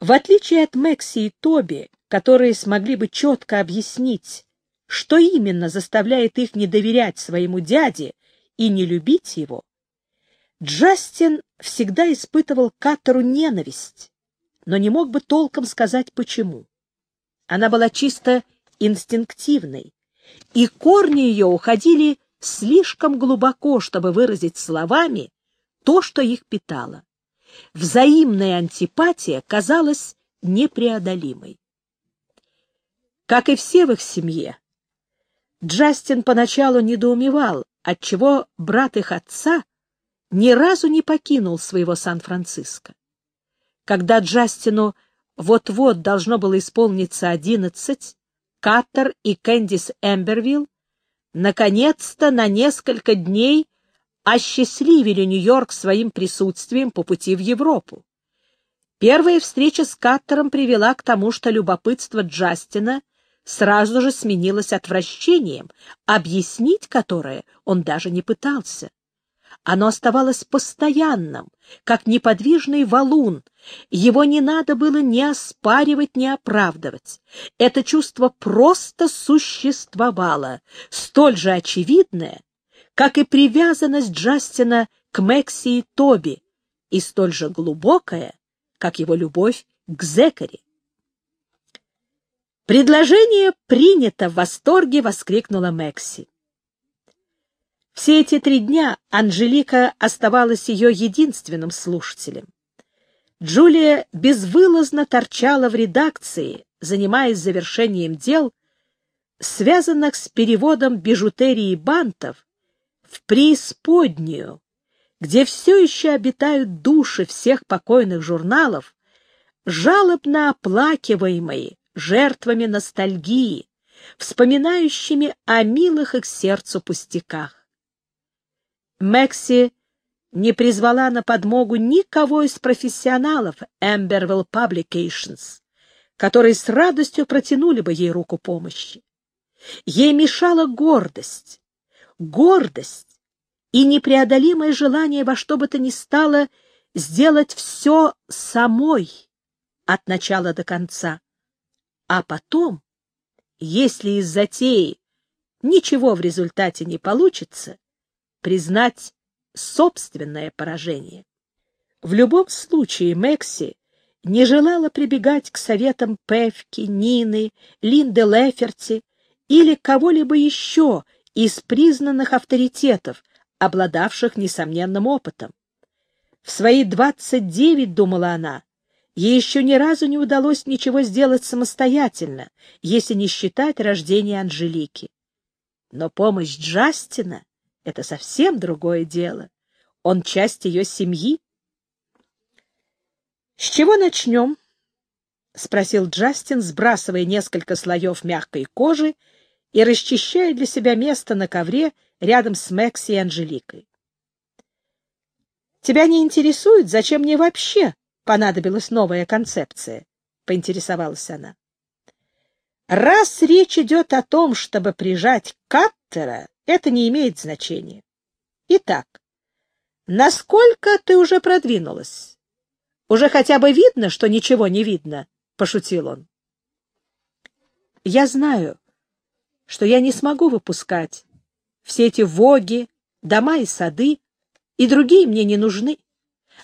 В отличие от Мэкси и Тоби, которые смогли бы четко объяснить, что именно заставляет их не доверять своему дяде и не любить его, Джастин всегда испытывал Каттеру ненависть, но не мог бы толком сказать почему. Она была чисто инстинктивной, и корни ее уходили слишком глубоко, чтобы выразить словами то, что их питало. Взаимная антипатия казалась непреодолимой. Как и все в их семье, Джастин поначалу недоумевал, отчего брат их отца ни разу не покинул своего Сан-Франциско. Когда Джастину вот-вот должно было исполниться одиннадцать, Каттер и Кэндис Эмбервилл наконец-то на несколько дней осчастливили Нью-Йорк своим присутствием по пути в Европу. Первая встреча с Каттером привела к тому, что любопытство Джастина сразу же сменилось отвращением, объяснить которое он даже не пытался. Оно оставалось постоянным, как неподвижный валун. Его не надо было ни оспаривать, ни оправдывать. Это чувство просто существовало, столь же очевидное, как и привязанность Джастина к Мэкси и Тоби, и столь же глубокая, как его любовь к Зекари. «Предложение принято в восторге!» — воскликнула Мэкси. Все эти три дня Анжелика оставалась ее единственным слушателем. Джулия безвылазно торчала в редакции, занимаясь завершением дел, связанных с переводом бижутерии бантов в преисподнюю, где все еще обитают души всех покойных журналов, жалобно оплакиваемые жертвами ностальгии, вспоминающими о милых их сердцу пустяках. Мэкси не призвала на подмогу никого из профессионалов Amberville Publications, которые с радостью протянули бы ей руку помощи. Ей мешала гордость, гордость и непреодолимое желание во что бы то ни стало сделать все самой от начала до конца. А потом, если из затеи ничего в результате не получится, признать собственное поражение. В любом случае Мэкси не желала прибегать к советам Певки, Нины, Линды Леферти или кого-либо еще из признанных авторитетов, обладавших несомненным опытом. В свои двадцать девять, думала она, Ей еще ни разу не удалось ничего сделать самостоятельно, если не считать рождения Анжелики. Но помощь Джастина — это совсем другое дело. Он часть ее семьи. — С чего начнем? — спросил Джастин, сбрасывая несколько слоев мягкой кожи и расчищая для себя место на ковре рядом с Мэкси и Анжеликой. — Тебя не интересует, зачем мне вообще понадобилась новая концепция? — поинтересовалась она. Раз речь идет о том, чтобы прижать Каттера, это не имеет значения. Итак, насколько ты уже продвинулась? Уже хотя бы видно, что ничего не видно, — пошутил он. Я знаю, что я не смогу выпускать все эти воги, дома и сады, и другие мне не нужны.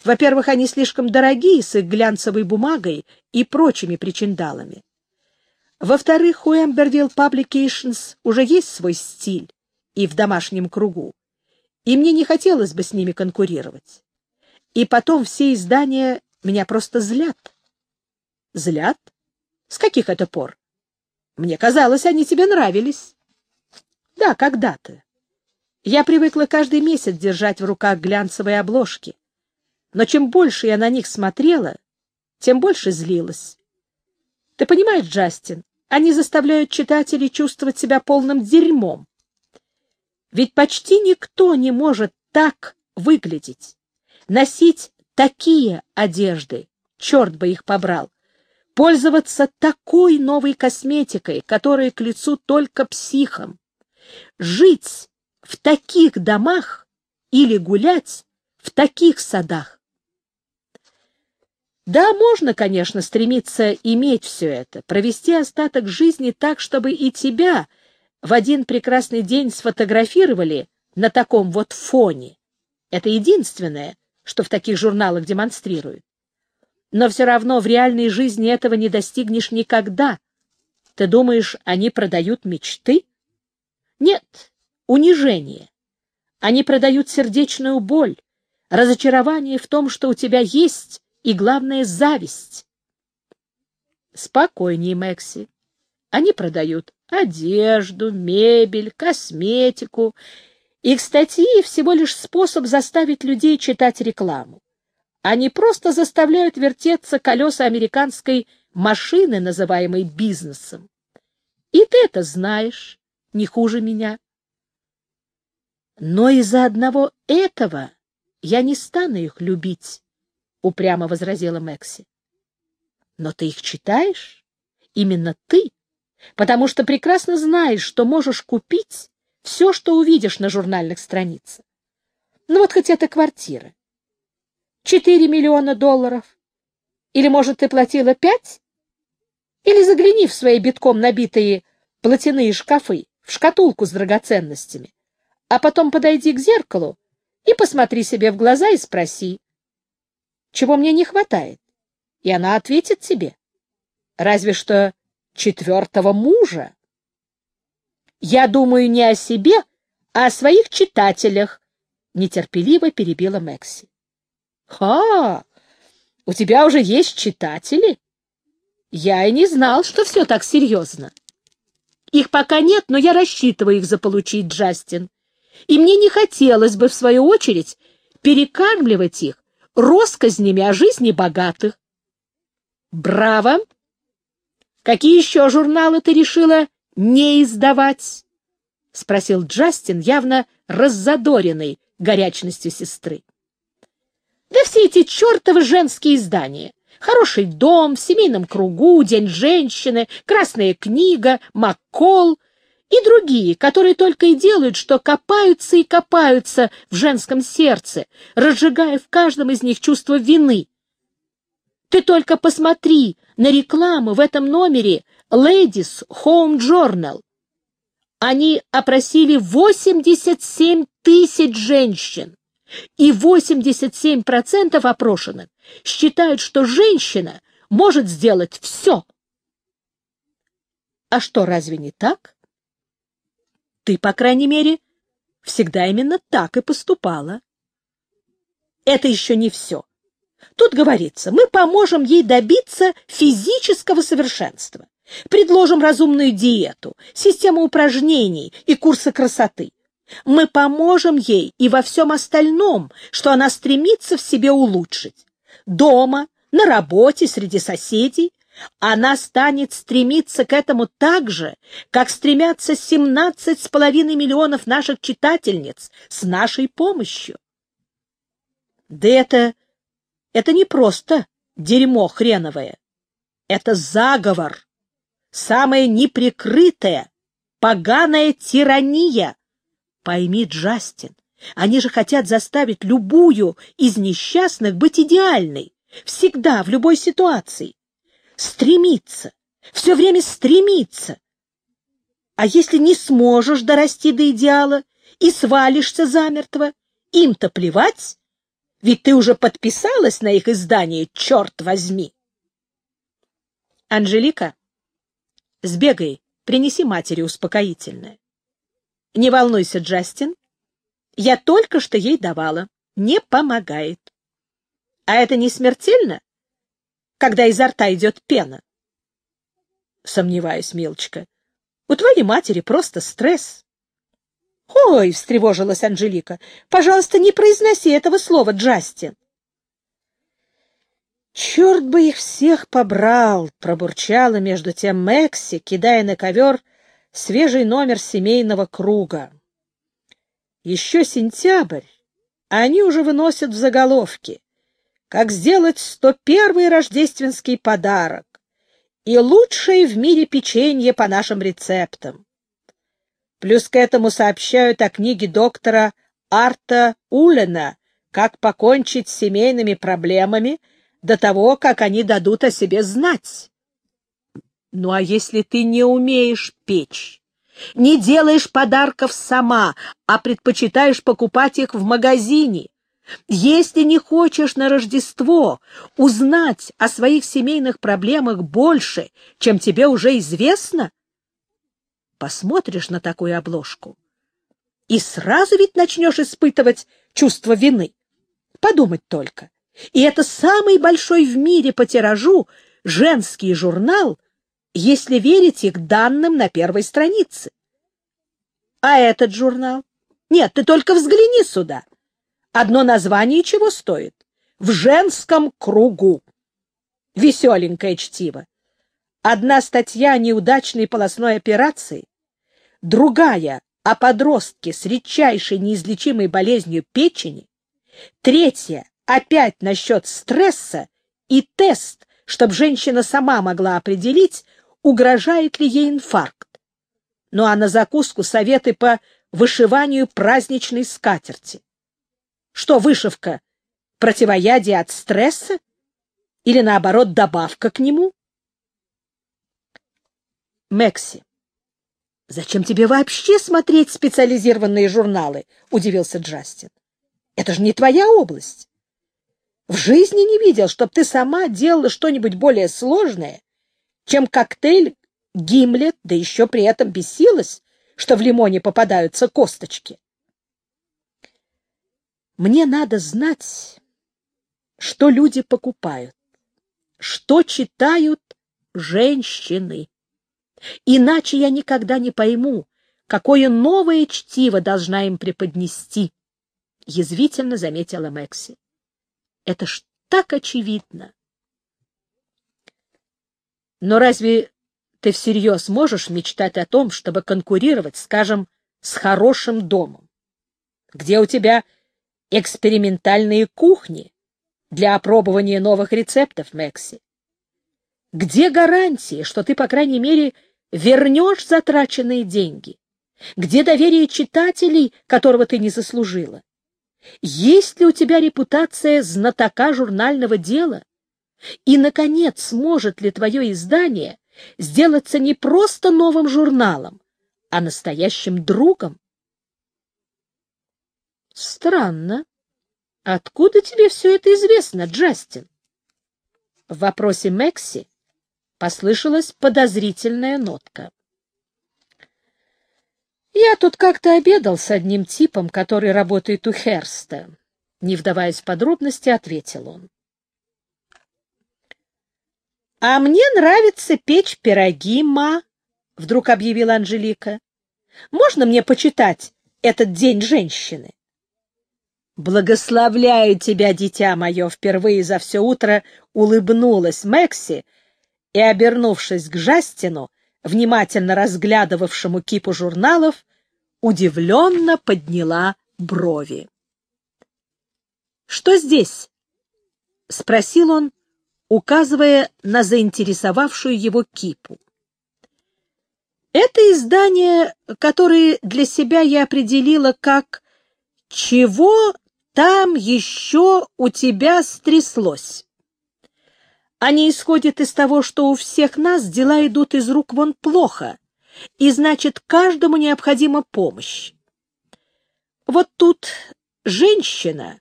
Во-первых, они слишком дорогие с их глянцевой бумагой и прочими причиндалами. Во-вторых, у Эмбервилл Publications уже есть свой стиль и в домашнем кругу, и мне не хотелось бы с ними конкурировать. И потом все издания меня просто злят. Злят? С каких это пор? Мне казалось, они тебе нравились. Да, когда-то. Я привыкла каждый месяц держать в руках глянцевые обложки но чем больше я на них смотрела, тем больше злилась. Ты понимаешь, Джастин, они заставляют читателей чувствовать себя полным дерьмом. Ведь почти никто не может так выглядеть, носить такие одежды, черт бы их побрал, пользоваться такой новой косметикой, которая к лицу только психам, жить в таких домах или гулять в таких садах. Да, можно, конечно, стремиться иметь все это, провести остаток жизни так, чтобы и тебя в один прекрасный день сфотографировали на таком вот фоне. Это единственное, что в таких журналах демонстрируют. Но все равно в реальной жизни этого не достигнешь никогда. Ты думаешь, они продают мечты? Нет, унижение. Они продают сердечную боль, разочарование в том, что у тебя есть, и, главное, зависть. Спокойнее, Мэкси. Они продают одежду, мебель, косметику. Их статьи всего лишь способ заставить людей читать рекламу. Они просто заставляют вертеться колеса американской машины, называемой бизнесом. И ты это знаешь, не хуже меня. Но из-за одного этого я не стану их любить, — упрямо возразила Мэкси. Но ты их читаешь? Именно ты, потому что прекрасно знаешь, что можешь купить все, что увидишь на журнальных страницах. Ну вот хоть эта квартира. Четыре миллиона долларов. Или, может, ты платила пять? Или загляни в свои битком набитые платяные шкафы, в шкатулку с драгоценностями а потом подойди к зеркалу и посмотри себе в глаза и спроси, чего мне не хватает. И она ответит тебе. Разве что четвертого мужа. Я думаю не о себе, а о своих читателях, — нетерпеливо перебила Мэкси. — Ха! У тебя уже есть читатели? Я и не знал, что все так серьезно. Их пока нет, но я рассчитываю их заполучить, Джастин и мне не хотелось бы, в свою очередь, перекармливать их россказнями о жизни богатых. Браво! Какие еще журналы ты решила не издавать? — спросил Джастин, явно раззадоренный горячностью сестры. — Да все эти чертовы женские издания. Хороший дом, в семейном кругу, День женщины, Красная книга, Маккол — и другие, которые только и делают, что копаются и копаются в женском сердце, разжигая в каждом из них чувство вины. Ты только посмотри на рекламу в этом номере Ladies Home Journal. Они опросили 87 тысяч женщин, и 87% опрошенных считают, что женщина может сделать все. А что, разве не так? Ты, по крайней мере, всегда именно так и поступала. Это еще не все. Тут говорится, мы поможем ей добиться физического совершенства, предложим разумную диету, систему упражнений и курсы красоты. Мы поможем ей и во всем остальном, что она стремится в себе улучшить. Дома, на работе, среди соседей, она станет стремиться к этому так же, как стремятся 17,5 миллионов наших читательниц с нашей помощью. Да это... это не просто дерьмо хреновое. Это заговор, самая неприкрытая, поганая тирания. Пойми, Джастин, они же хотят заставить любую из несчастных быть идеальной, всегда, в любой ситуации стремиться, все время стремиться. А если не сможешь дорасти до идеала и свалишься замертво, им-то плевать, ведь ты уже подписалась на их издание, черт возьми. Анжелика, сбегай, принеси матери успокоительное. Не волнуйся, Джастин, я только что ей давала, не помогает. А это не смертельно? когда изо рта идет пена? Сомневаюсь, милочка. У твоей матери просто стресс. Ой, встревожилась Анжелика. Пожалуйста, не произноси этого слова, Джастин. Черт бы их всех побрал, пробурчала между тем Мэкси, кидая на ковер свежий номер семейного круга. Еще сентябрь, а они уже выносят в заголовки как сделать 101-й рождественский подарок и лучшее в мире печенье по нашим рецептам. Плюс к этому сообщают о книге доктора Арта Улена «Как покончить с семейными проблемами», до того, как они дадут о себе знать. Ну а если ты не умеешь печь, не делаешь подарков сама, а предпочитаешь покупать их в магазине, если не хочешь на Рождество узнать о своих семейных проблемах больше, чем тебе уже известно, посмотришь на такую обложку и сразу ведь начнешь испытывать чувство вины. Подумать только. И это самый большой в мире по тиражу женский журнал, если верить их данным на первой странице. А этот журнал? Нет, ты только взгляни сюда. Одно название чего стоит? В женском кругу. Веселенькое чтиво. Одна статья о неудачной полостной операции, другая о подростке с редчайшей неизлечимой болезнью печени, третья опять насчет стресса и тест, чтобы женщина сама могла определить, угрожает ли ей инфаркт. Ну а на закуску советы по вышиванию праздничной скатерти. Что вышивка? Противоядие от стресса? Или, наоборот, добавка к нему? Мекси. «Зачем тебе вообще смотреть специализированные журналы?» — удивился Джастин. «Это же не твоя область. В жизни не видел, чтоб ты сама делала что-нибудь более сложное, чем коктейль Гимлет, да еще при этом бесилась, что в лимоне попадаются косточки. Мне надо знать, что люди покупают, что читают женщины. Иначе я никогда не пойму, какое новое чтиво должна им преподнести, — язвительно заметила Мэкси. Это ж так очевидно. Но разве ты всерьез можешь мечтать о том, чтобы конкурировать, скажем, с хорошим домом? Где у тебя экспериментальные кухни для опробования новых рецептов, Мэкси? Где гарантии, что ты, по крайней мере, вернешь затраченные деньги? Где доверие читателей, которого ты не заслужила? Есть ли у тебя репутация знатока журнального дела? И, наконец, сможет ли твое издание сделаться не просто новым журналом, а настоящим другом? Странно. Откуда тебе все это известно, Джастин? В вопросе Мэкси послышалась подозрительная нотка. Я тут как-то обедал с одним типом, который работает у Херста. Не вдаваясь в подробности, ответил он. — А мне нравится печь пироги, ма, — вдруг объявила Анжелика. — Можно мне почитать этот день женщины? — Благословляю тебя, дитя мое, впервые за все утро улыбнулась Мэкси, и, обернувшись к Жастину, внимательно разглядывавшему кипу журналов, удивленно подняла брови. «Что здесь?» — спросил он, указывая на заинтересовавшую его кипу. Это издание, которое для себя я определила как «Чего там еще у тебя стряслось?» Они исходят из того, что у всех нас дела идут из рук вон плохо, и значит, каждому необходима помощь. Вот тут женщина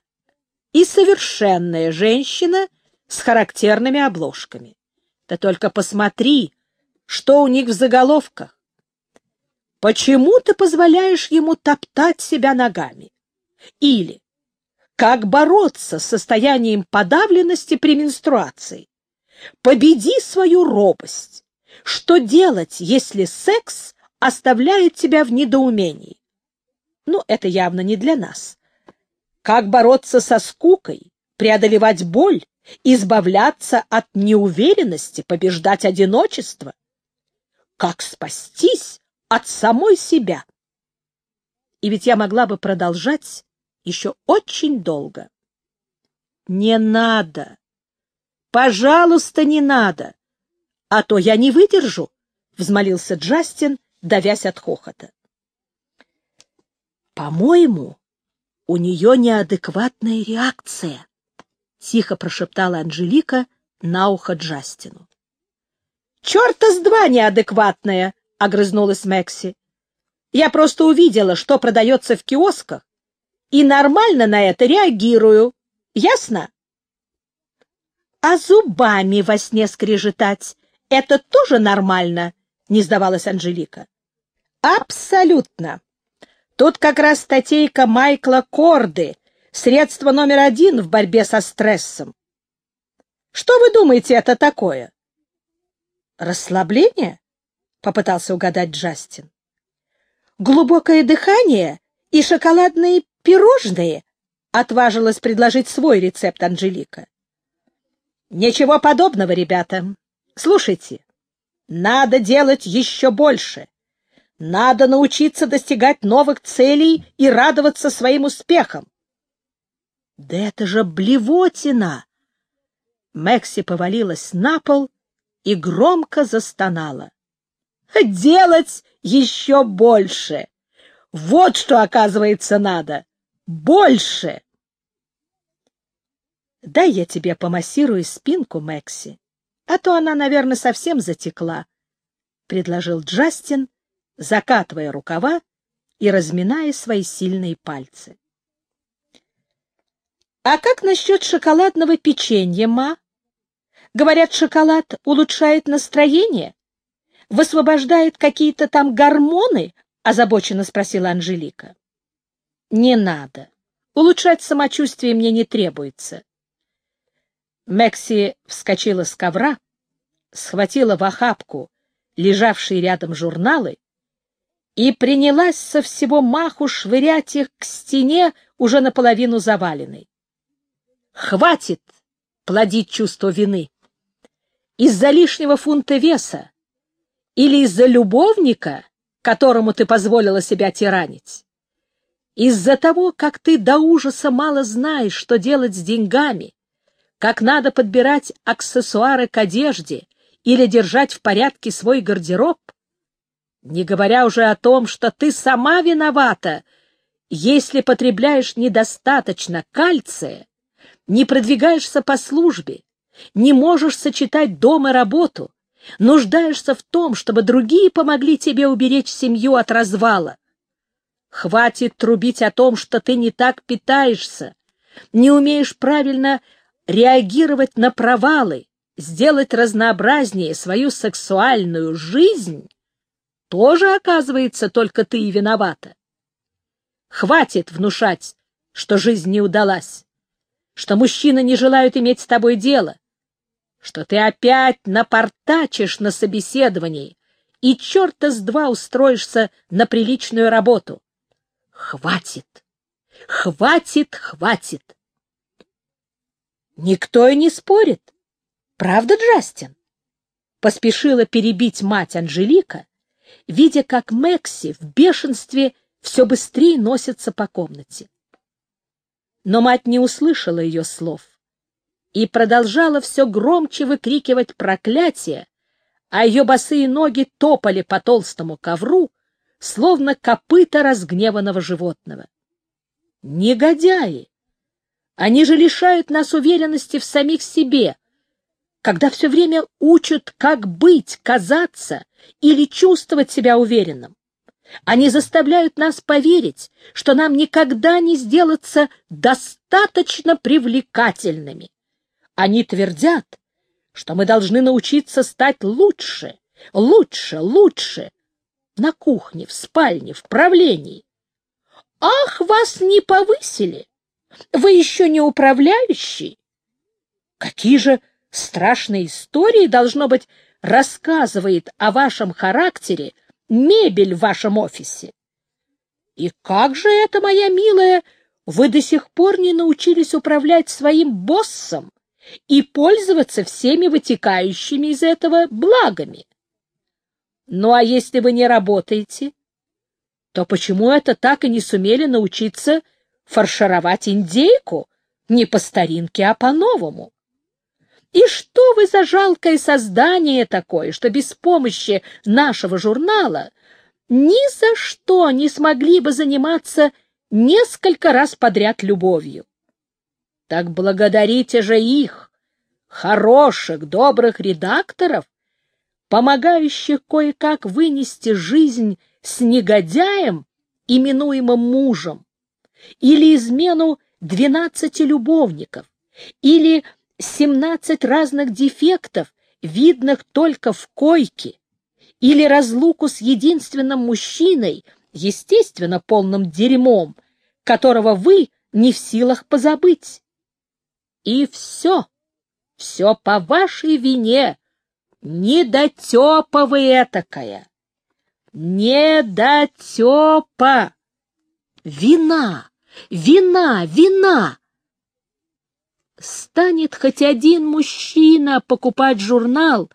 и совершенная женщина с характерными обложками. Да только посмотри, что у них в заголовках. Почему ты позволяешь ему топтать себя ногами? Или как бороться с состоянием подавленности при менструации? Победи свою робость. Что делать, если секс оставляет тебя в недоумении? Ну, это явно не для нас. Как бороться со скукой, преодолевать боль, избавляться от неуверенности, побеждать одиночество? Как спастись от самой себя? И ведь я могла бы продолжать еще очень долго. Не надо. Пожалуйста, не надо, а то я не выдержу, — взмолился Джастин, давясь от хохота. По-моему, у нее неадекватная реакция, — тихо прошептала Анжелика на ухо Джастину. «Черта с два неадекватная!» — огрызнулась Мэкси. «Я просто увидела, что продается в киосках, и нормально на это реагирую. Ясно?» «А зубами во сне скрежетать — это тоже нормально?» — не сдавалась Анжелика. «Абсолютно. Тут как раз статейка Майкла Корды, средство номер один в борьбе со стрессом. Что вы думаете, это такое? Расслабление? Попытался угадать Джастин. Глубокое дыхание и шоколадные пирожные? Отважилась предложить свой рецепт Анжелика. Ничего подобного, ребята. Слушайте, надо делать еще больше. Надо научиться достигать новых целей и радоваться своим успехам. Да это же блевотина! Мэкси повалилась на пол и громко застонала. Делать еще больше! Вот что, оказывается, надо! Больше! Дай я тебе помассирую спинку, Мэкси, а то она, наверное, совсем затекла, — предложил Джастин, закатывая рукава и разминая свои сильные пальцы. «А как насчет шоколадного печенья, ма? Говорят, шоколад улучшает настроение, высвобождает какие-то там гормоны?» — озабоченно спросила Анжелика. «Не надо. Улучшать самочувствие мне не требуется». Мекси вскочила с ковра, схватила в охапку лежавшие рядом журналы и принялась со всего маху швырять их к стене, уже наполовину заваленной. Хватит плодить чувство вины. Из-за лишнего фунта веса или из-за любовника, которому ты позволила себя тиранить. Из-за того, как ты до ужаса мало знаешь, что делать с деньгами, как надо подбирать аксессуары к одежде или держать в порядке свой гардероб, не говоря уже о том, что ты сама виновата, если потребляешь недостаточно кальция, не продвигаешься по службе, не можешь сочетать дом и работу, нуждаешься в том, чтобы другие помогли тебе уберечь семью от развала. Хватит трубить о том, что ты не так питаешься, не умеешь правильно реагировать на провалы, сделать разнообразнее свою сексуальную жизнь, тоже, оказывается, только ты и виновата. Хватит внушать, что жизнь не удалась, что мужчины не желают иметь с тобой дело, что ты опять напортачишь на собеседовании и черта с два устроишься на приличную работу. Хватит! Хватит, хватит! Никто и не спорит. Правда, Джастин? Поспешила перебить мать Анжелика, видя, как Мэкси в бешенстве все быстрее носится по комнате. Но мать не услышала ее слов и продолжала все громче выкрикивать проклятие, а ее босые ноги топали по толстому ковру, словно копыта разгневанного животного. Негодяи! Они же лишают нас уверенности в самих себе, когда все время учат, как быть, казаться или чувствовать себя уверенным. Они заставляют нас поверить, что нам никогда не сделаться достаточно привлекательными. Они твердят, что мы должны научиться стать лучше, лучше, лучше на кухне, в спальне, в правлении. Ах, вас не повысили! Вы еще не управляющий? Какие же страшные истории, должно быть, рассказывает о вашем характере мебель в вашем офисе. И как же это, моя милая, вы до сих пор не научились управлять своим боссом и пользоваться всеми вытекающими из этого благами? Ну а если вы не работаете, то почему это так и не сумели научиться фаршировать индейку не по старинке, а по-новому? И что вы за жалкое создание такое, что без помощи нашего журнала ни за что не смогли бы заниматься несколько раз подряд любовью? Так благодарите же их, хороших, добрых редакторов, помогающих кое-как вынести жизнь с негодяем, именуемым мужем, или измену двенадцати любовников, или семнадцать разных дефектов, видных только в койке, или разлуку с единственным мужчиной, естественно, полным дерьмом, которого вы не в силах позабыть. И все, все по вашей вине, недотепа вы этакая. Недотепа! Вина, вина, вина! Станет хоть один мужчина покупать журнал,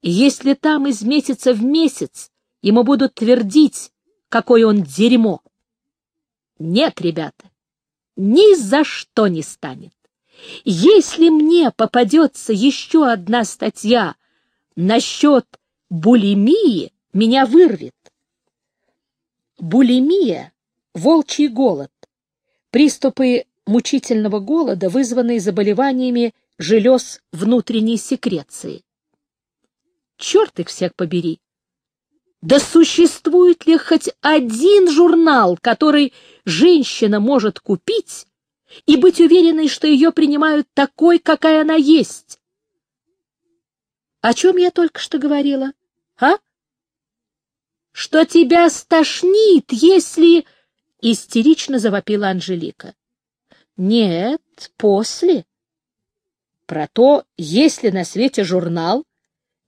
если там из месяца в месяц ему будут твердить, какое он дерьмо. Нет, ребята, ни за что не станет. Если мне попадется еще одна статья насчет булимии, меня вырвет. Булимия — волчий голод, приступы мучительного голода, вызванные заболеваниями желез внутренней секреции. Черт их всех побери! Да существует ли хоть один журнал, который женщина может купить и быть уверенной, что ее принимают такой, какая она есть? О чем я только что говорила, а? Что тебя стошнит, если... Истерично завопила Анжелика. Нет, после. Про то, есть ли на свете журнал,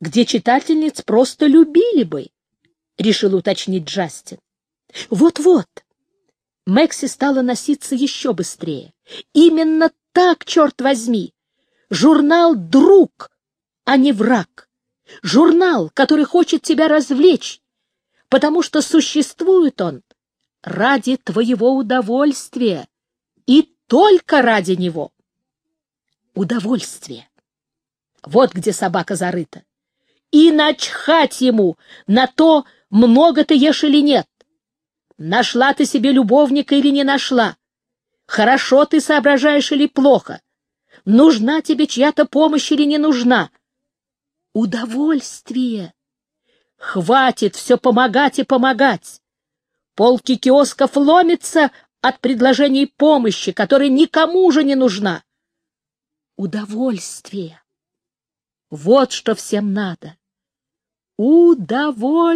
где читательниц просто любили бы, — решил уточнить Джастин. Вот-вот. Мэкси стала носиться еще быстрее. Именно так, черт возьми. Журнал «Друг», а не «Враг». Журнал, который хочет тебя развлечь, потому что существует он ради твоего удовольствия только ради него. Удовольствие. Вот где собака зарыта. И начхать ему на то, много ты ешь или нет. Нашла ты себе любовника или не нашла. Хорошо ты соображаешь или плохо. Нужна тебе чья-то помощь или не нужна. Удовольствие. Хватит все помогать и помогать. Полки киосков ломятся от предложений помощи, которая никому уже не нужна. Удовольствие. Вот что всем надо. Удовольствие!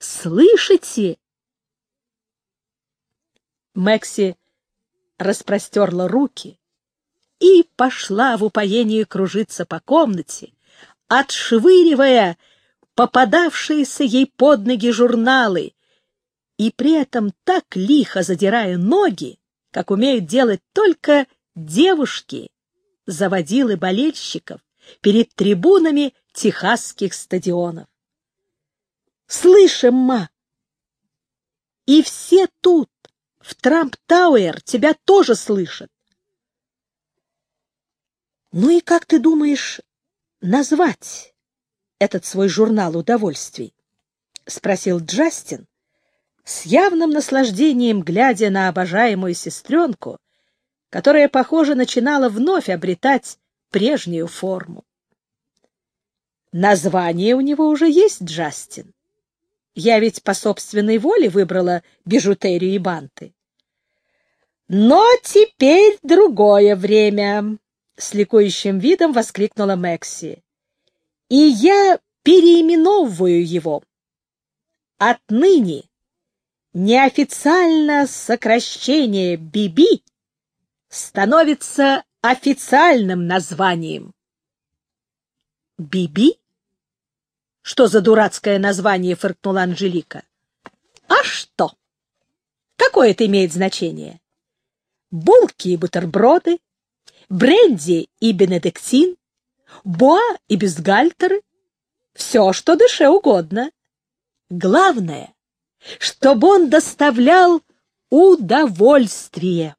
Слышите? Мэкси распростерла руки и пошла в упоении кружиться по комнате, отшвыривая попадавшиеся ей под ноги журналы и при этом так лихо задирая ноги, как умеют делать только девушки, заводилы болельщиков перед трибунами техасских стадионов. Слышим, ма! И все тут, в Трамп-Тауэр, тебя тоже слышат. Ну и как ты думаешь назвать этот свой журнал удовольствий? — спросил Джастин, с явным наслаждением глядя на обожаемую сестренку, которая, похоже, начинала вновь обретать прежнюю форму. Название у него уже есть, Джастин. Я ведь по собственной воле выбрала бижутерию и банты. Но теперь другое время, — с ликующим видом воскликнула Мэкси. И я переименовываю его. Отныне неофициально сокращение «Биби» становится официальным названием. «Биби»? Что за дурацкое название, фыркнула Анжелика. А что? Какое это имеет значение? Булки и бутерброды, бренди и бенедиктин, боа и бюстгальтеры — все, что душе угодно. Главное, чтобы он доставлял удовольствие.